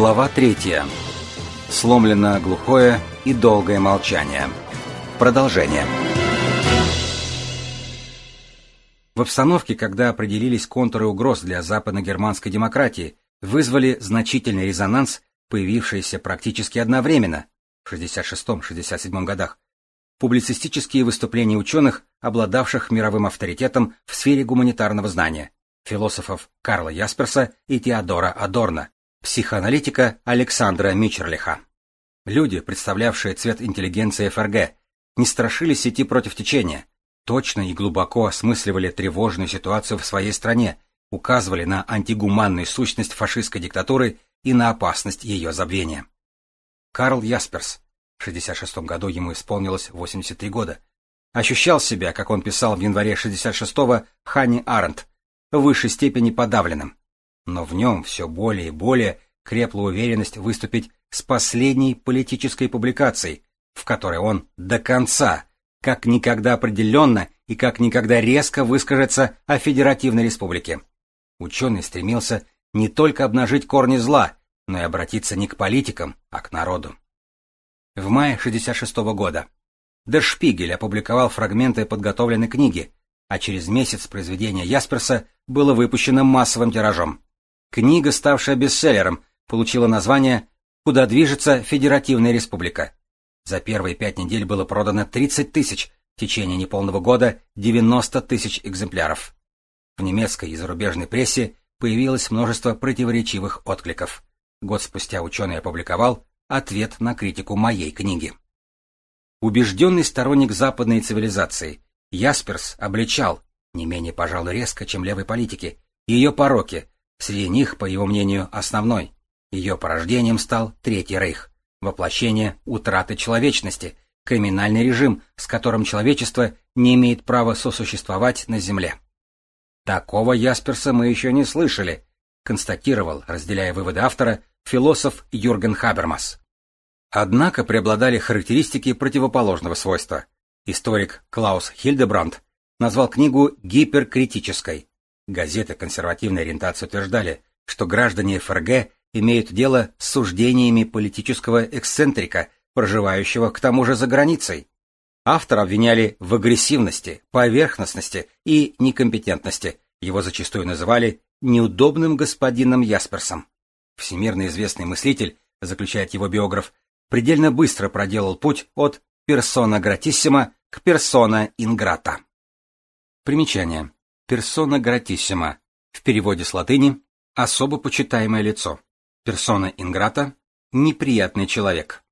Глава третья. Сломлено глухое и долгое молчание. Продолжение. В обстановке, когда определились контуры угроз для западно-германской демократии, вызвали значительный резонанс, появившийся практически одновременно в 66-67 годах, публицистические выступления ученых, обладавших мировым авторитетом в сфере гуманитарного знания, философов Карла Ясперса и Теодора Адорна, Психоаналитика Александра Мичерлиха. Люди, представлявшие цвет интеллигенции ФРГ, не страшились идти против течения, точно и глубоко осмысливали тревожную ситуацию в своей стране, указывали на антигуманную сущность фашистской диктатуры и на опасность ее забвения. Карл Ясперс, в 66 году ему исполнилось 83 года, ощущал себя, как он писал в январе 66-го Ханни Арендт, в высшей степени подавленным, но в нем все более и более крепла уверенность выступить с последней политической публикацией, в которой он до конца, как никогда определенно и как никогда резко выскажется о Федеративной Республике. Ученый стремился не только обнажить корни зла, но и обратиться не к политикам, а к народу. В мае 66 -го года Spiegel опубликовал фрагменты подготовленной книги, а через месяц произведение Ясперса было выпущено массовым тиражом. Книга, ставшая бестселлером, получила название «Куда движется Федеративная Республика». За первые пять недель было продано 30 тысяч, в течение неполного года 90 тысяч экземпляров. В немецкой и зарубежной прессе появилось множество противоречивых откликов. Год спустя ученый опубликовал ответ на критику моей книги. Убежденный сторонник западной цивилизации, Ясперс обличал, не менее, пожалуй, резко, чем левой политики, ее пороки, Среди них, по его мнению, основной. Ее порождением стал Третий Рейх, воплощение утраты человечности, криминальный режим, с которым человечество не имеет права сосуществовать на Земле. Такого Ясперса мы еще не слышали, констатировал, разделяя выводы автора, философ Юрген Хабермас. Однако преобладали характеристики противоположного свойства. Историк Клаус Хильдебранд назвал книгу гиперкритической, Газеты консервативной ориентации утверждали, что граждане ФРГ имеют дело с суждениями политического эксцентрика, проживающего к тому же за границей. Автора обвиняли в агрессивности, поверхностности и некомпетентности. Его зачастую называли неудобным господином Ясперсом. Всемирно известный мыслитель, заключает его биограф, предельно быстро проделал путь от персона гратиссима к персона инграта. Примечание. Персона гратиссима. В переводе с латыни особо почитаемое лицо. Персона инграта неприятный человек.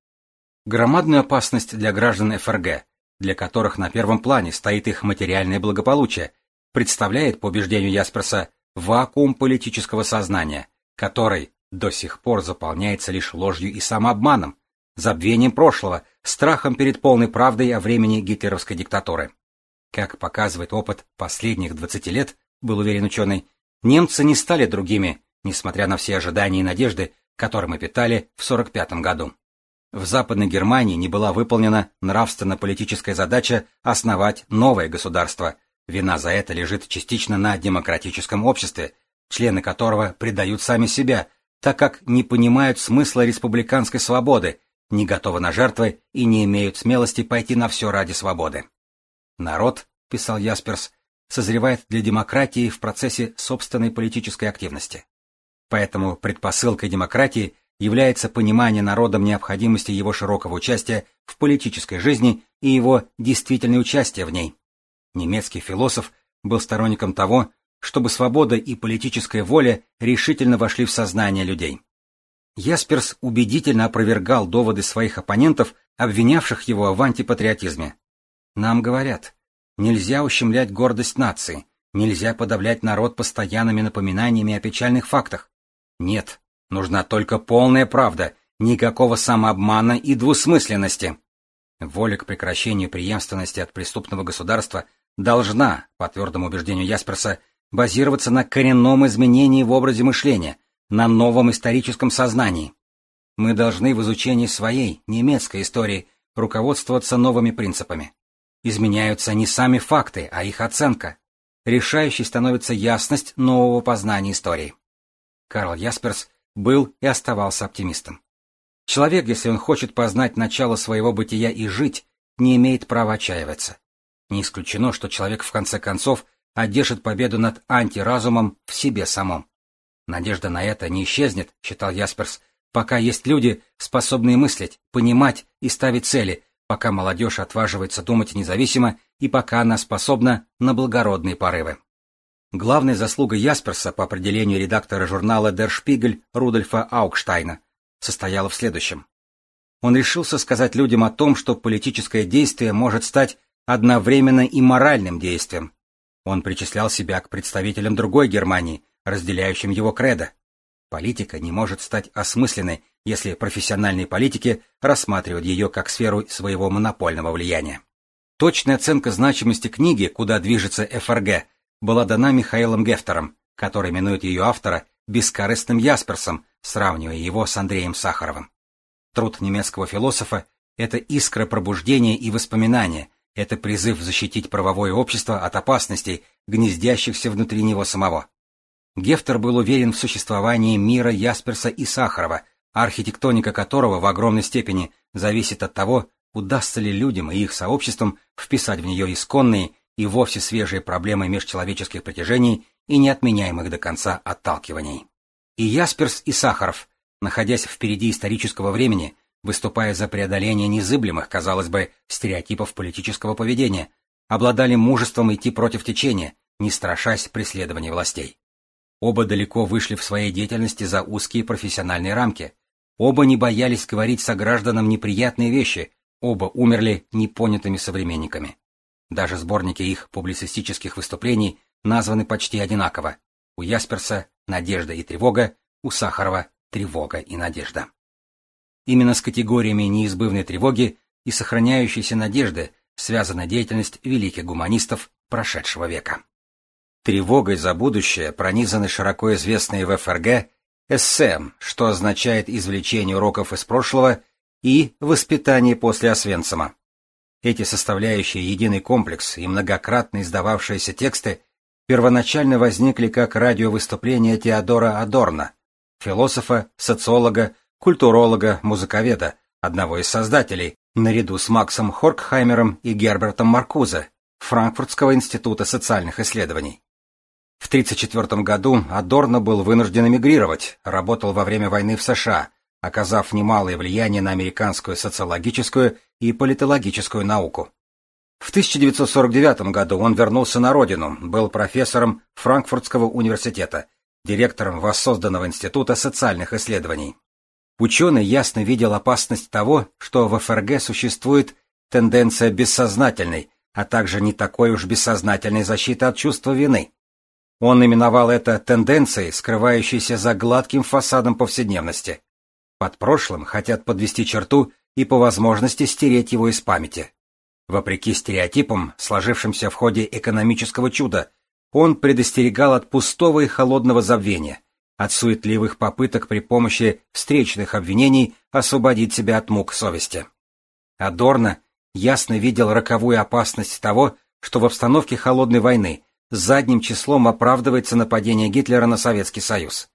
Громадную опасность для граждан ФРГ, для которых на первом плане стоит их материальное благополучие, представляет, по убеждению Ясперса, вакуум политического сознания, который до сих пор заполняется лишь ложью и самообманом, забвением прошлого, страхом перед полной правдой о времени гитлеровской диктатуры. Как показывает опыт последних 20 лет, был уверен ученый, немцы не стали другими, несмотря на все ожидания и надежды, которые мы питали в 45 году. В Западной Германии не была выполнена нравственно-политическая задача основать новое государство. Вина за это лежит частично на демократическом обществе, члены которого предают сами себя, так как не понимают смысла республиканской свободы, не готовы на жертвы и не имеют смелости пойти на все ради свободы. Народ, писал Ясперс, созревает для демократии в процессе собственной политической активности. Поэтому предпосылкой демократии является понимание народом необходимости его широкого участия в политической жизни и его действительное участие в ней. Немецкий философ был сторонником того, чтобы свобода и политическая воля решительно вошли в сознание людей. Ясперс убедительно опровергал доводы своих оппонентов, обвинявших его в антипатриотизме. Нам говорят, нельзя ущемлять гордость нации, нельзя подавлять народ постоянными напоминаниями о печальных фактах. Нет, нужна только полная правда, никакого самообмана и двусмысленности. Воля к прекращению преемственности от преступного государства должна, по твердому убеждению Ясперса, базироваться на коренном изменении в образе мышления, на новом историческом сознании. Мы должны в изучении своей, немецкой истории, руководствоваться новыми принципами. Изменяются не сами факты, а их оценка. Решающей становится ясность нового познания истории. Карл Ясперс был и оставался оптимистом. Человек, если он хочет познать начало своего бытия и жить, не имеет права отчаиваться. Не исключено, что человек в конце концов одержит победу над антиразумом в себе самом. Надежда на это не исчезнет, считал Ясперс, пока есть люди, способные мыслить, понимать и ставить цели, пока молодежь отваживается думать независимо и пока она способна на благородные порывы. Главная заслуга Ясперса по определению редактора журнала Der Spiegel Рудольфа Аукштайна состояла в следующем. Он решился сказать людям о том, что политическое действие может стать одновременно и моральным действием. Он причислял себя к представителям другой Германии, разделяющим его кредо. Политика не может стать осмысленной, если профессиональные политики рассматривают ее как сферу своего монопольного влияния. Точная оценка значимости книги «Куда движется ФРГ» была дана Михаилом Гефтером, который минует ее автора бескорыстным Ясперсом, сравнивая его с Андреем Сахаровым. Труд немецкого философа — это искра пробуждения и воспоминания, это призыв защитить правовое общество от опасностей, гнездящихся внутри него самого. Гефтер был уверен в существовании мира Ясперса и Сахарова, архитектоника которого в огромной степени зависит от того, удастся ли людям и их сообществам вписать в нее исконные и вовсе свежие проблемы межчеловеческих притяжений и неотменяемых до конца отталкиваний. И Ясперс, и Сахаров, находясь впереди исторического времени, выступая за преодоление незыблемых, казалось бы, стереотипов политического поведения, обладали мужеством идти против течения, не страшась преследования властей. Оба далеко вышли в своей деятельности за узкие профессиональные рамки. Оба не боялись говорить согражданам неприятные вещи, оба умерли непонятыми современниками. Даже сборники их публицистических выступлений названы почти одинаково. У Ясперса «Надежда и тревога», у Сахарова «Тревога и надежда». Именно с категориями неизбывной тревоги и сохраняющейся надежды связана деятельность великих гуманистов прошедшего века. Тревогой за будущее пронизаны широко известные в ФРГ эссе, что означает извлечение уроков из прошлого и воспитание после Освенцима. Эти составляющие единый комплекс и многократно издававшиеся тексты первоначально возникли как радиовыступления Теодора Адорна, философа, социолога, культуролога, музыковеда, одного из создателей, наряду с Максом Хоркхаймером и Гербертом Маркузе, Франкфуртского института социальных исследований. В 1934 году Адорно был вынужден эмигрировать, работал во время войны в США, оказав немалое влияние на американскую социологическую и политологическую науку. В 1949 году он вернулся на родину, был профессором Франкфуртского университета, директором воссозданного Института социальных исследований. Ученый ясно видел опасность того, что в ФРГ существует тенденция бессознательной, а также не такой уж бессознательной защиты от чувства вины. Он именовал это тенденцией, скрывающейся за гладким фасадом повседневности. Под прошлым хотят подвести черту и по возможности стереть его из памяти. Вопреки стереотипам, сложившимся в ходе экономического чуда, он предостерегал от пустого и холодного забвения, от суетливых попыток при помощи встречных обвинений освободить себя от мук совести. Адорно ясно видел роковую опасность того, что в обстановке холодной войны задним числом оправдывается нападение Гитлера на Советский Союз.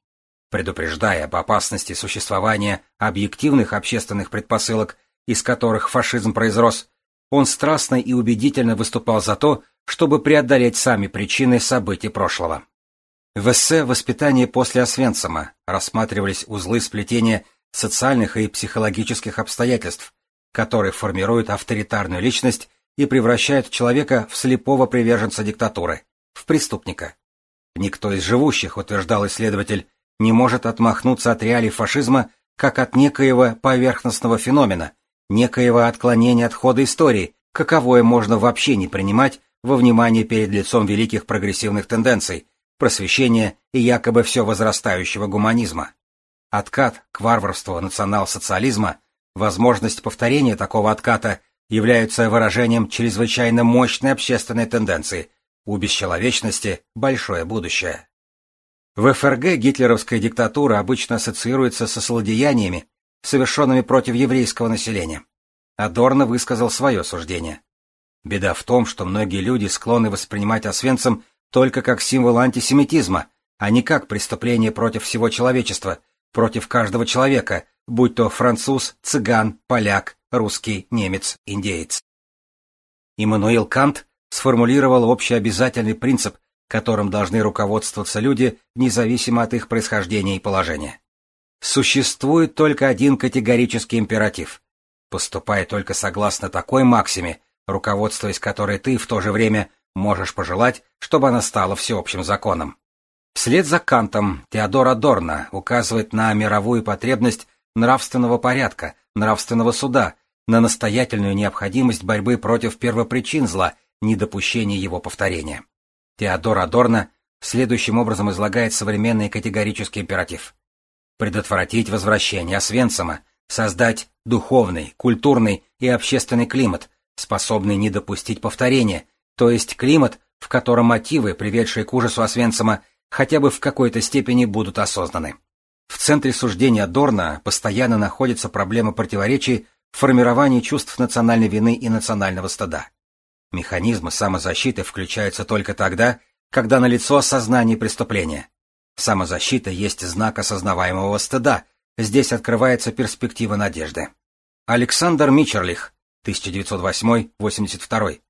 Предупреждая об опасности существования объективных общественных предпосылок, из которых фашизм произрос, он страстно и убедительно выступал за то, чтобы преодолеть сами причины событий прошлого. В эссе «Воспитание после Освенцима» рассматривались узлы сплетения социальных и психологических обстоятельств, которые формируют авторитарную личность и превращают человека в слепого приверженца диктатуры, в преступника. Никто из живущих, утверждал исследователь, не может отмахнуться от реалий фашизма как от некоего поверхностного феномена, некоего отклонения от хода истории, каковое можно вообще не принимать во внимание перед лицом великих прогрессивных тенденций, просвещения и якобы все возрастающего гуманизма. Откат к варварству национал-социализма, возможность повторения такого отката являются выражением чрезвычайно мощной общественной тенденции, у бесчеловечности большое будущее. В ФРГ гитлеровская диктатура обычно ассоциируется со злодеяниями, совершенными против еврейского населения. Адорно высказал свое суждение. Беда в том, что многие люди склонны воспринимать Освенцим только как символ антисемитизма, а не как преступление против всего человечества, против каждого человека, будь то француз, цыган, поляк, русский, немец, индеец. Иммануил Кант сформулировал общеобязательный принцип, которым должны руководствоваться люди, независимо от их происхождения и положения. Существует только один категорический императив. Поступай только согласно такой максиме, руководствуясь которой ты в то же время можешь пожелать, чтобы она стала всеобщим законом. Вслед за Кантом Теодор Адорно указывает на мировую потребность нравственного порядка, нравственного суда, на настоятельную необходимость борьбы против первопричин зла, недопущения его повторения. Теодор Адорно следующим образом излагает современный категорический императив. Предотвратить возвращение Освенцима, создать духовный, культурный и общественный климат, способный не допустить повторения, то есть климат, в котором мотивы, приведшие к ужасу Освенцима, хотя бы в какой-то степени будут осознаны. В центре суждения Дорна постоянно находится проблема противоречий в формировании чувств национальной вины и национального стыда. Механизмы самозащиты включаются только тогда, когда налицо осознание преступления. Самозащита есть знак осознаваемого стыда, здесь открывается перспектива надежды. Александр Мичерлих, 1908-82.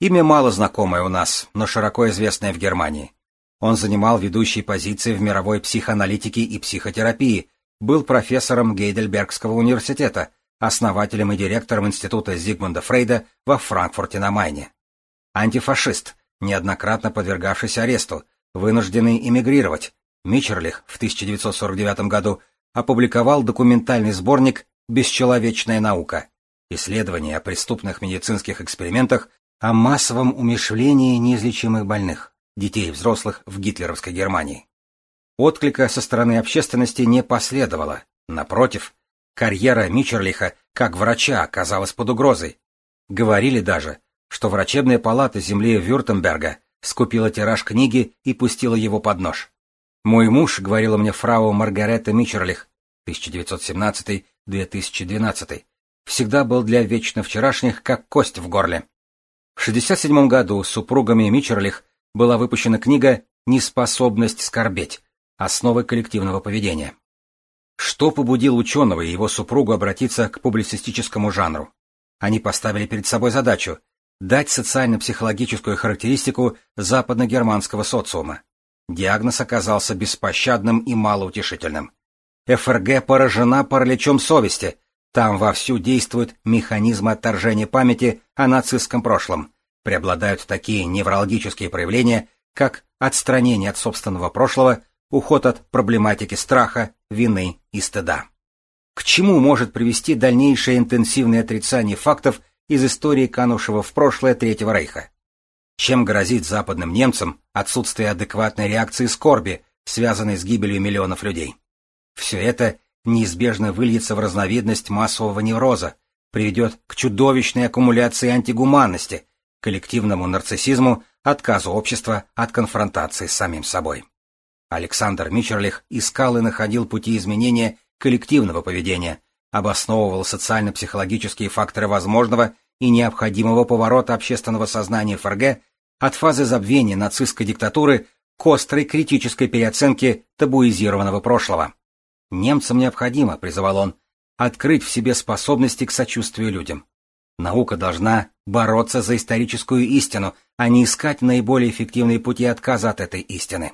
Имя мало знакомое у нас, но широко известное в Германии. Он занимал ведущие позиции в мировой психоаналитике и психотерапии, был профессором Гейдельбергского университета, основателем и директором Института Зигмунда Фрейда во Франкфурте на Майне. Антифашист, неоднократно подвергавшийся аресту, вынужденный эмигрировать, Мичерлих в 1949 году опубликовал документальный сборник «Бесчеловечная наука. Исследования о преступных медицинских экспериментах о массовом умершвлении неизлечимых больных, детей и взрослых в гитлеровской Германии. Отклика со стороны общественности не последовало. Напротив, карьера Мичерлиха как врача оказалась под угрозой. Говорили даже, что врачебная палата земли Вюртемберга скупила тираж книги и пустила его под нож. «Мой муж», — говорила мне фрау Маргарета Мичерлих, 1917-2012, всегда был для вечно вчерашних как кость в горле. В 1967 году супругами Мичерлих была выпущена книга «Неспособность скорбеть. Основы коллективного поведения». Что побудило ученого и его супругу обратиться к публицистическому жанру? Они поставили перед собой задачу дать социально-психологическую характеристику западно-германского социума. Диагноз оказался беспощадным и малоутешительным. ФРГ поражена параличом совести, там вовсю действуют механизмы отторжения памяти о нацистском прошлом. Преобладают такие неврологические проявления, как отстранение от собственного прошлого, уход от проблематики страха, вины и стыда. К чему может привести дальнейшее интенсивное отрицание фактов из истории канувшего в прошлое Третьего Рейха? Чем грозит западным немцам отсутствие адекватной реакции скорби, связанной с гибелью миллионов людей? Все это неизбежно выльется в разновидность массового невроза, приведет к чудовищной аккумуляции антигуманности, коллективному нарциссизму, отказу общества от конфронтации с самим собой. Александр Мичерлих искал и находил пути изменения коллективного поведения, обосновывал социально-психологические факторы возможного и необходимого поворота общественного сознания ФРГ от фазы забвения нацистской диктатуры к острой критической переоценке табуизированного прошлого. Немцам необходимо, призывал он, открыть в себе способности к сочувствию людям. Наука должна бороться за историческую истину, а не искать наиболее эффективные пути отказа от этой истины.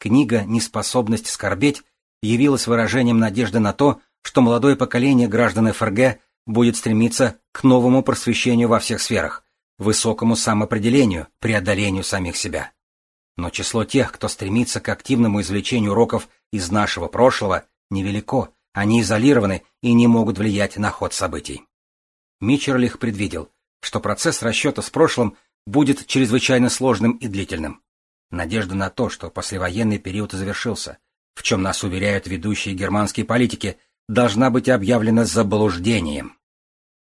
Книга «Неспособность скорбеть» явилась выражением надежды на то, что молодое поколение граждан ФРГ будет стремиться к новому просвещению во всех сферах, высокому самоопределению, преодолению самих себя. Но число тех, кто стремится к активному извлечению уроков из нашего прошлого, невелико, они изолированы и не могут влиять на ход событий. Мичерлих предвидел, что процесс расчета с прошлым будет чрезвычайно сложным и длительным. Надежда на то, что послевоенный период завершился, в чем нас уверяют ведущие германские политики, должна быть объявлена заблуждением.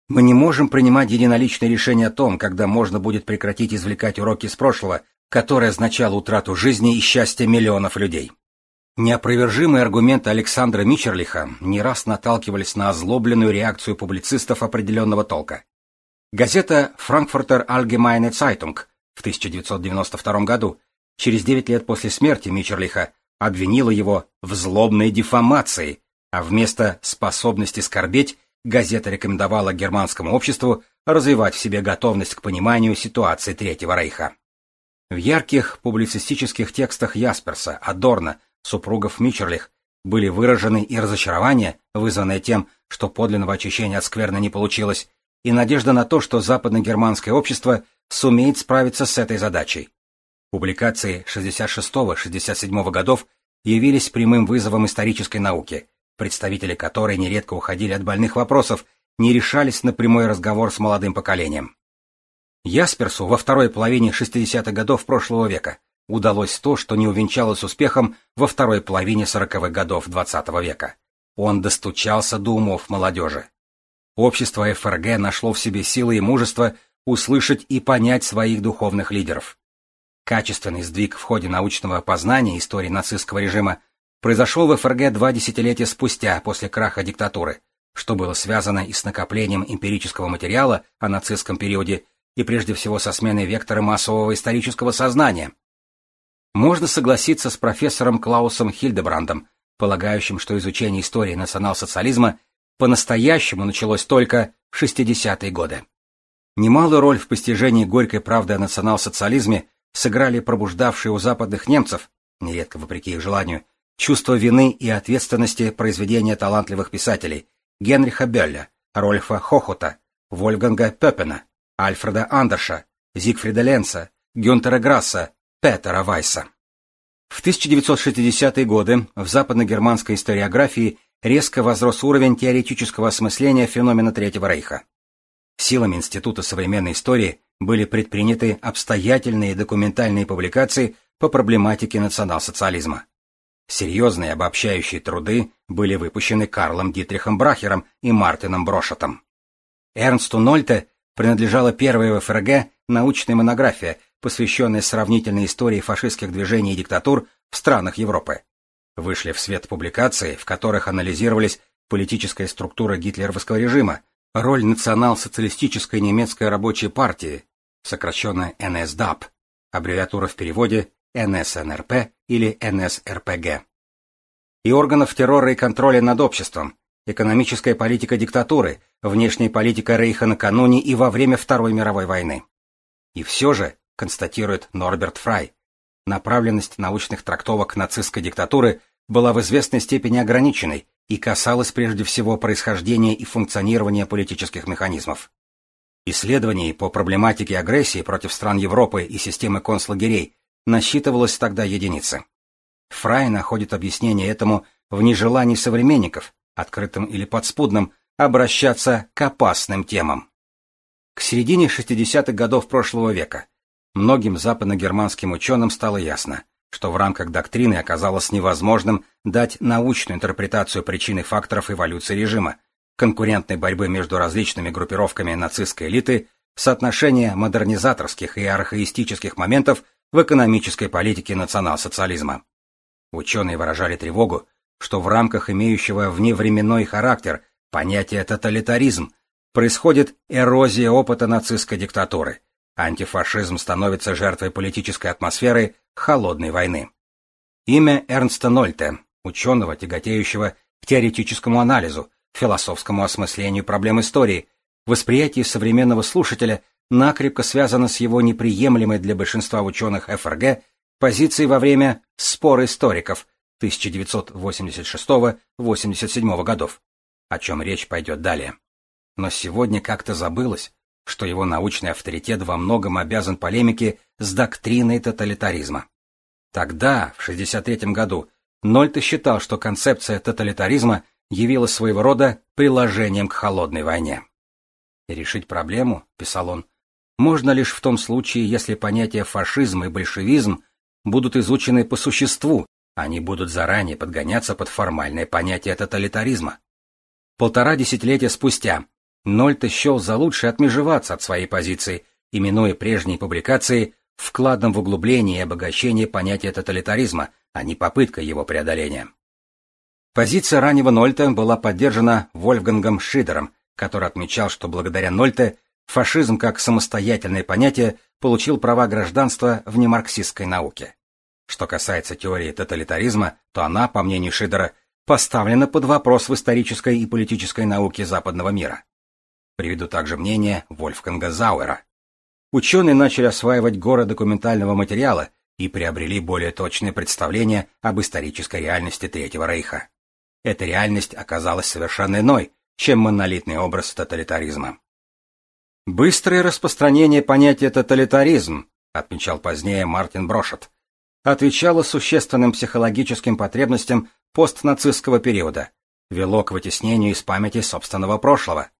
Мы не можем принимать единоличные решения о том, когда можно будет прекратить извлекать уроки из прошлого, которое означало утрату жизни и счастья миллионов людей. Неопровержимые аргументы Александра Мичерлиха не раз наталкивались на озлобленную реакцию публицистов определенного толка. Газета Frankfurter Allgemeine Zeitung в 1992 году, через 9 лет после смерти Мичерлиха, обвинила его в злобной дефамации, а вместо способности скорбеть газета рекомендовала германскому обществу развивать в себе готовность к пониманию ситуации Третьего Рейха. В ярких публицистических текстах Ясперса, Адорна, супругов Мичерлих были выражены и разочарование, вызванное тем, что подлинного очищения от скверны не получилось, и надежда на то, что западно-германское общество сумеет справиться с этой задачей. Публикации 66-67 годов явились прямым вызовом исторической науки, представители которой нередко уходили от больных вопросов, не решались на прямой разговор с молодым поколением. Ясперсу во второй половине 60-х годов прошлого века удалось то, что не увенчалось успехом во второй половине 40-х годов XX -го века. Он достучался до умов молодежи. Общество ФРГ нашло в себе силы и мужество услышать и понять своих духовных лидеров. Качественный сдвиг в ходе научного познания истории нацистского режима произошел в ФРГ два десятилетия спустя после краха диктатуры, что было связано и с накоплением эмпирического материала о нацистском периоде и прежде всего со сменой вектора массового исторического сознания. Можно согласиться с профессором Клаусом Хильдебрандом, полагающим, что изучение истории национал-социализма по-настоящему началось только в 60-е годы. Немалую роль в постижении горькой правды о национал-социализме сыграли пробуждавшие у западных немцев, нередко вопреки их желанию, чувство вины и ответственности произведения талантливых писателей Генриха Бёлля, Рольфа Хохота, Вольганга Пеппена, Альфреда Андерша, Зигфрида Ленца, Гюнтера Грасса, Петера Вайса. В 1960-е годы в западно-германской историографии резко возрос уровень теоретического осмысления феномена Третьего Рейха. Силами Института современной истории были предприняты обстоятельные документальные публикации по проблематике национал-социализма. Серьезные обобщающие труды были выпущены Карлом Дитрихом Брахером и Мартином Брошетом. Эрнсту Нольте принадлежала первая в ФРГ научная монография, посвященная сравнительной истории фашистских движений и диктатур в странах Европы. Вышли в свет публикации, в которых анализировались политическая структура гитлеровского режима, роль национал-социалистической немецкой рабочей партии, сокращенно НСДАП, аббревиатура в переводе НСНРП или НСРПГ, и органов террора и контроля над обществом, экономическая политика диктатуры, внешняя политика Рейха накануне и во время Второй мировой войны. И все же, констатирует Норберт Фрай, направленность научных трактовок нацистской диктатуры была в известной степени ограниченной и касалась прежде всего происхождения и функционирования политических механизмов. Исследований по проблематике агрессии против стран Европы и системы концлагерей насчитывалось тогда единицы. Фрай находит объяснение этому в нежелании современников, открытым или подспудным, обращаться к опасным темам. К середине 60-х годов прошлого века многим западно-германским ученым стало ясно, что в рамках доктрины оказалось невозможным дать научную интерпретацию причин и факторов эволюции режима, конкурентной борьбы между различными группировками нацистской элиты, соотношения модернизаторских и архаистических моментов в экономической политике национал-социализма. Ученые выражали тревогу, что в рамках имеющего вневременной характер понятия тоталитаризм происходит эрозия опыта нацистской диктатуры. Антифашизм становится жертвой политической атмосферы холодной войны. Имя Эрнста Нольте, ученого, тяготеющего к теоретическому анализу, философскому осмыслению проблем истории, восприятие современного слушателя накрепко связано с его неприемлемой для большинства ученых ФРГ позицией во время спора историков 1986-87 годов, о чем речь пойдет далее. Но сегодня как-то забылось, что его научный авторитет во многом обязан полемике с доктриной тоталитаризма. Тогда, в 1963 году, Нольте считал, что концепция тоталитаризма явилась своего рода приложением к холодной войне. Решить проблему, писал он, можно лишь в том случае, если понятия фашизм и большевизм будут изучены по существу, они будут заранее подгоняться под формальное понятие тоталитаризма. Полтора десятилетия спустя Нольте счел за лучшее отмежеваться от своей позиции, именуя прежние публикации вкладом в углубление и обогащение понятия тоталитаризма, а не попыткой его преодоления. Позиция раннего Нольта была поддержана Вольфгангом Шидером, который отмечал, что благодаря Нольте фашизм как самостоятельное понятие получил права гражданства в немарксистской науке. Что касается теории тоталитаризма, то она, по мнению Шидера, поставлена под вопрос в исторической и политической науке западного мира. Приведу также мнение Вольфганга Зауэра. Ученые начали осваивать горы документального материала и приобрели более точное представление об исторической реальности Третьего Рейха. Эта реальность оказалась совершенно иной, чем монолитный образ тоталитаризма. Быстрое распространение понятия тоталитаризм, отмечал позднее Мартин Брошет, отвечало существенным психологическим потребностям постнацистского периода, вело к вытеснению из памяти собственного прошлого.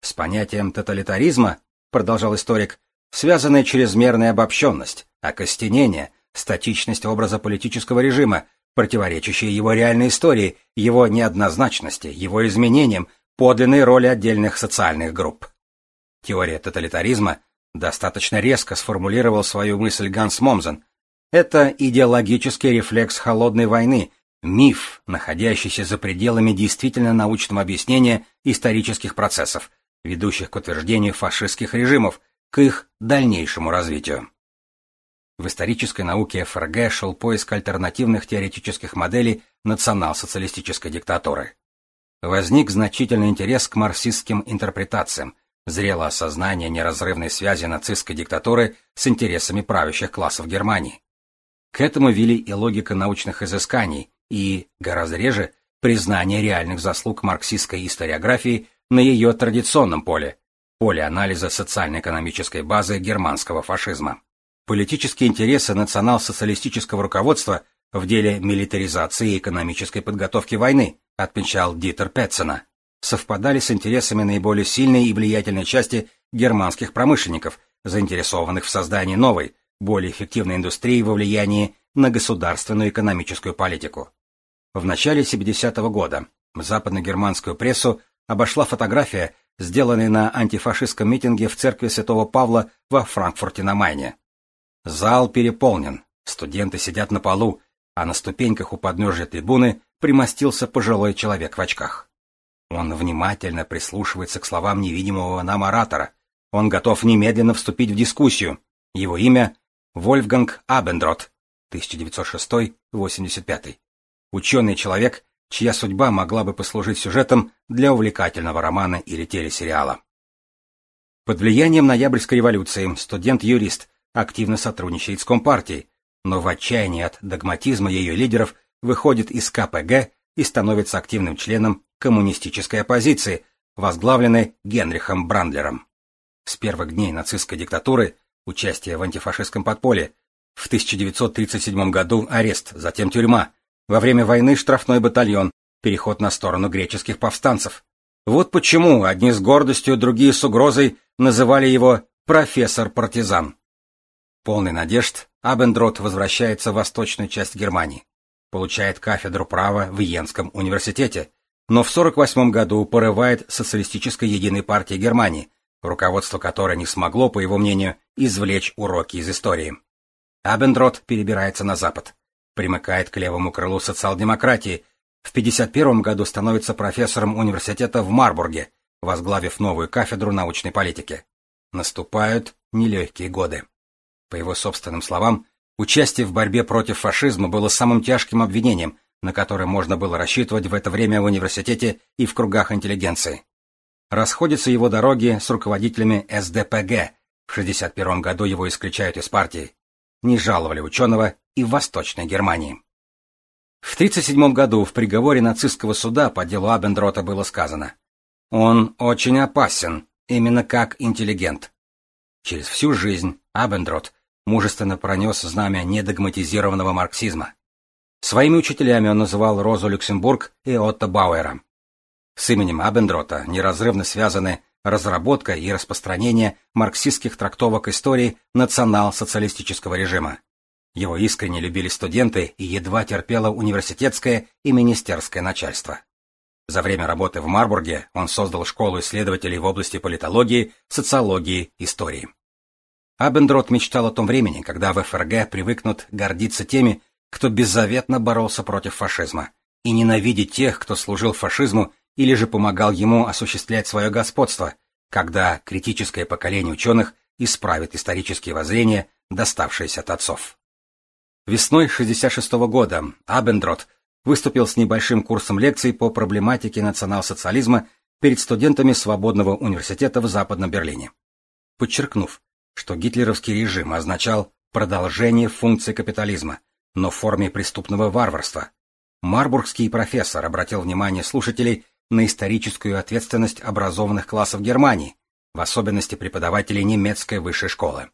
С понятием тоталитаризма, продолжал историк, связанная чрезмерная обобщенность, окостенение, статичность образа политического режима, противоречащие его реальной истории, его неоднозначности, его изменениям, подлинной роли отдельных социальных групп. Теория тоталитаризма достаточно резко сформулировал свою мысль Ганс Момзен. Это идеологический рефлекс холодной войны, миф, находящийся за пределами действительно научного объяснения исторических процессов, ведущих к утверждению фашистских режимов, к их дальнейшему развитию. В исторической науке ФРГ шел поиск альтернативных теоретических моделей национал-социалистической диктатуры. Возник значительный интерес к марксистским интерпретациям, зрело осознание неразрывной связи нацистской диктатуры с интересами правящих классов Германии. К этому вели и логика научных изысканий, и, гораздо реже, признание реальных заслуг марксистской историографии на ее традиционном поле, поле анализа социально-экономической базы германского фашизма. Политические интересы национал-социалистического руководства в деле милитаризации и экономической подготовки войны, отмечал Дитер Петцена, совпадали с интересами наиболее сильной и влиятельной части германских промышленников, заинтересованных в создании новой, более эффективной индустрии во влиянии на государственную экономическую политику. В начале 70-го года западно-германскую прессу обошла фотография, сделанная на антифашистском митинге в церкви Святого Павла во Франкфурте на Майне. Зал переполнен, студенты сидят на полу, а на ступеньках у подножия трибуны примостился пожилой человек в очках. Он внимательно прислушивается к словам невидимого нам оратора. Он готов немедленно вступить в дискуссию. Его имя — Вольфганг Абендрот, 1906-85. Ученый человек, чья судьба могла бы послужить сюжетом для увлекательного романа или телесериала. Под влиянием ноябрьской революции студент-юрист активно сотрудничает с Компартией, но в отчаянии от догматизма ее лидеров выходит из КПГ и становится активным членом коммунистической оппозиции, возглавленной Генрихом Брандлером. С первых дней нацистской диктатуры, участие в антифашистском подполье, в 1937 году арест, затем тюрьма, во время войны штрафной батальон, переход на сторону греческих повстанцев. Вот почему одни с гордостью, другие с угрозой называли его «профессор-партизан». Полный надежд, Абендрот возвращается в восточную часть Германии, получает кафедру права в Йенском университете, но в 1948 году порывает социалистической единой партии Германии, руководство которой не смогло, по его мнению, извлечь уроки из истории. Абендрот перебирается на запад, примыкает к левому крылу социал-демократии, в 1951 году становится профессором университета в Марбурге, возглавив новую кафедру научной политики. Наступают нелегкие годы. По его собственным словам, участие в борьбе против фашизма было самым тяжким обвинением, на которое можно было рассчитывать в это время в университете и в кругах интеллигенции. Расходятся его дороги с руководителями СДПГ. В 1961 году его исключают из партии. Не жаловали ученого и в Восточной Германии. В 1937 году в приговоре нацистского суда по делу Абендрота было сказано «Он очень опасен, именно как интеллигент». Через всю жизнь Абендрот мужественно пронес знамя недогматизированного марксизма. Своими учителями он называл Розу Люксембург и Отто Бауэра. С именем Абендрота неразрывно связаны разработка и распространение марксистских трактовок истории национал-социалистического режима. Его искренне любили студенты и едва терпело университетское и министерское начальство. За время работы в Марбурге он создал школу исследователей в области политологии, социологии, истории. Абендрот мечтал о том времени, когда в ФРГ привыкнут гордиться теми, кто беззаветно боролся против фашизма, и ненавидеть тех, кто служил фашизму или же помогал ему осуществлять свое господство, когда критическое поколение ученых исправит исторические воззрения, доставшиеся от отцов. Весной 1966 года Абендрот выступил с небольшим курсом лекций по проблематике национал-социализма перед студентами Свободного университета в Западном Берлине. Подчеркнув, что гитлеровский режим означал продолжение функций капитализма, но в форме преступного варварства, Марбургский профессор обратил внимание слушателей на историческую ответственность образованных классов Германии, в особенности преподавателей немецкой высшей школы.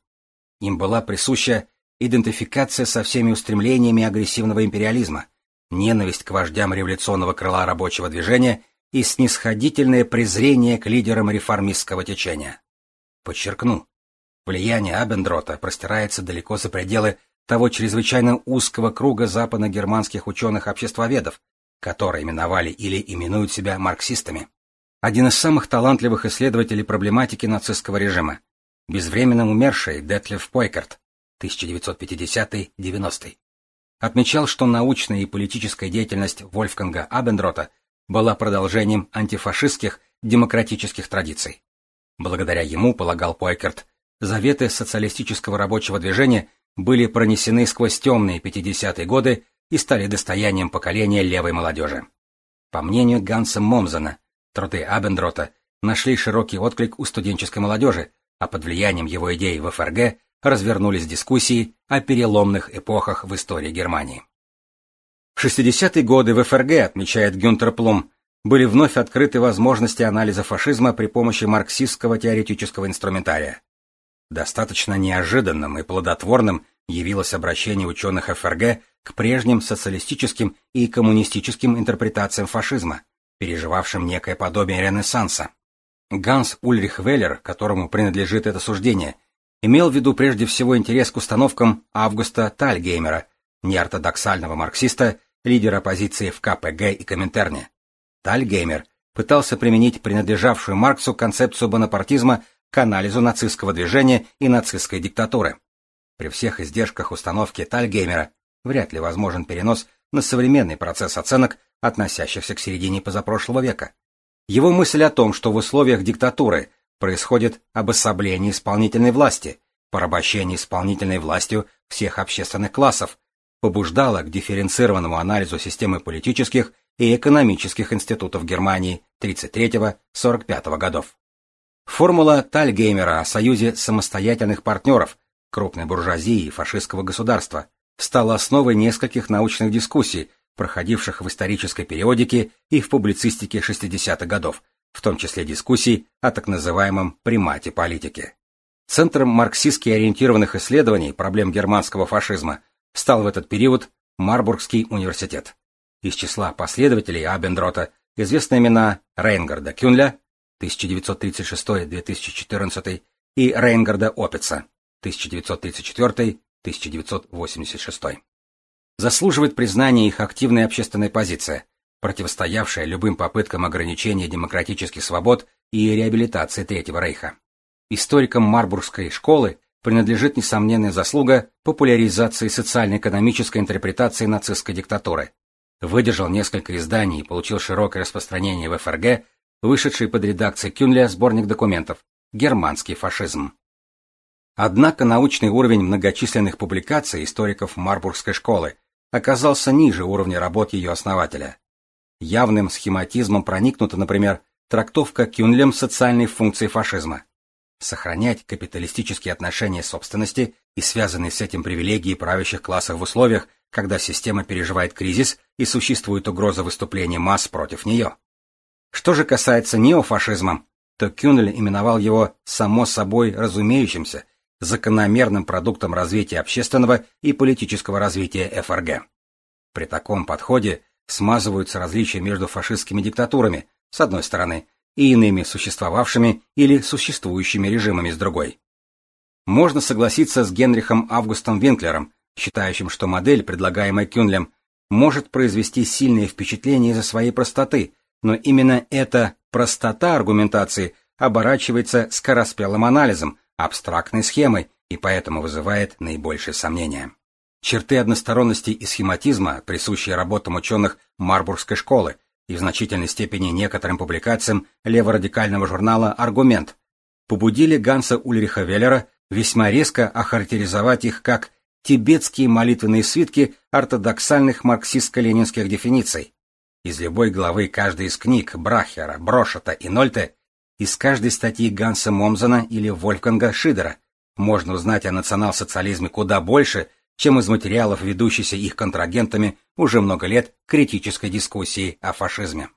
Им была присуща идентификация со всеми устремлениями агрессивного империализма, ненависть к вождям революционного крыла рабочего движения и снисходительное презрение к лидерам реформистского течения. Подчеркну, влияние Абендрота простирается далеко за пределы того чрезвычайно узкого круга западно-германских ученых-обществоведов, которые именовали или именуют себя марксистами. Один из самых талантливых исследователей проблематики нацистского режима, безвременно умерший Детлев Пойкерт, 1950-90, отмечал, что научная и политическая деятельность Вольфганга Абендрота была продолжением антифашистских демократических традиций. Благодаря ему, полагал Пойкерт, заветы социалистического рабочего движения были пронесены сквозь темные 50-е годы и стали достоянием поколения левой молодежи. По мнению Ганса Момзена, труды Абендрота нашли широкий отклик у студенческой молодежи, а под влиянием его идей в ФРГ развернулись дискуссии о переломных эпохах в истории Германии. В 60-е годы в ФРГ, отмечает Гюнтер Плум, были вновь открыты возможности анализа фашизма при помощи марксистского теоретического инструментария. Достаточно неожиданным и плодотворным явилось обращение ученых ФРГ к прежним социалистическим и коммунистическим интерпретациям фашизма, переживавшим некое подобие ренессанса. Ганс Ульрих Веллер, которому принадлежит это суждение, имел в виду прежде всего интерес к установкам Августа Тальгеймера, неортодоксального марксиста, лидера оппозиции в КПГ и Коминтерне. Тальгеймер пытался применить принадлежавшую Марксу концепцию бонапартизма к анализу нацистского движения и нацистской диктатуры. При всех издержках установки Тальгеймера вряд ли возможен перенос на современный процесс оценок, относящихся к середине позапрошлого века. Его мысль о том, что в условиях диктатуры происходит обособление исполнительной власти, порабощение исполнительной властью всех общественных классов, побуждала к дифференцированному анализу системы политических и экономических институтов Германии 33-45 годов. Формула Тальгеймера о союзе самостоятельных партнеров, крупной буржуазии и фашистского государства, стала основой нескольких научных дискуссий, проходивших в исторической периодике и в публицистике 60-х годов, в том числе дискуссий о так называемом примате политики. Центром марксистски ориентированных исследований проблем германского фашизма стал в этот период Марбургский университет. Из числа последователей Абендрота известны имена Рейнгарда Кюнля 1936-2014 и Рейнгарда Опица 1934-1986. Заслуживает признания их активная общественная позиция, противостоявшая любым попыткам ограничения демократических свобод и реабилитации Третьего Рейха. Историкам Марбургской школы принадлежит несомненная заслуга популяризации социально-экономической интерпретации нацистской диктатуры. Выдержал несколько изданий и получил широкое распространение в ФРГ, вышедший под редакцией Кюнля сборник документов «Германский фашизм». Однако научный уровень многочисленных публикаций историков Марбургской школы оказался ниже уровня работ ее основателя. Явным схематизмом проникнута, например, трактовка Кюнлем социальной функции фашизма. Сохранять капиталистические отношения собственности и связанные с этим привилегии правящих классов в условиях, когда система переживает кризис и существует угроза выступления масс против нее. Что же касается неофашизма, то Кюнель именовал его само собой разумеющимся, закономерным продуктом развития общественного и политического развития ФРГ. При таком подходе смазываются различия между фашистскими диктатурами, с одной стороны, и иными существовавшими или существующими режимами с другой. Можно согласиться с Генрихом Августом Винклером, считающим, что модель, предлагаемая Кюнлем, может произвести сильное впечатление из-за своей простоты, но именно эта простота аргументации оборачивается скороспелым анализом, абстрактной схемой и поэтому вызывает наибольшие сомнения. Черты односторонности и схематизма, присущие работам ученых Марбургской школы и в значительной степени некоторым публикациям леворадикального журнала «Аргумент», побудили Ганса Ульриха Веллера весьма резко охарактеризовать их как тибетские молитвенные свитки ортодоксальных марксистско-ленинских дефиниций. Из любой главы каждой из книг Брахера, Брошета и Нольте, из каждой статьи Ганса Момзена или Вольфганга Шидера можно узнать о национал-социализме куда больше, чем из материалов, ведущейся их контрагентами уже много лет критической дискуссии о фашизме.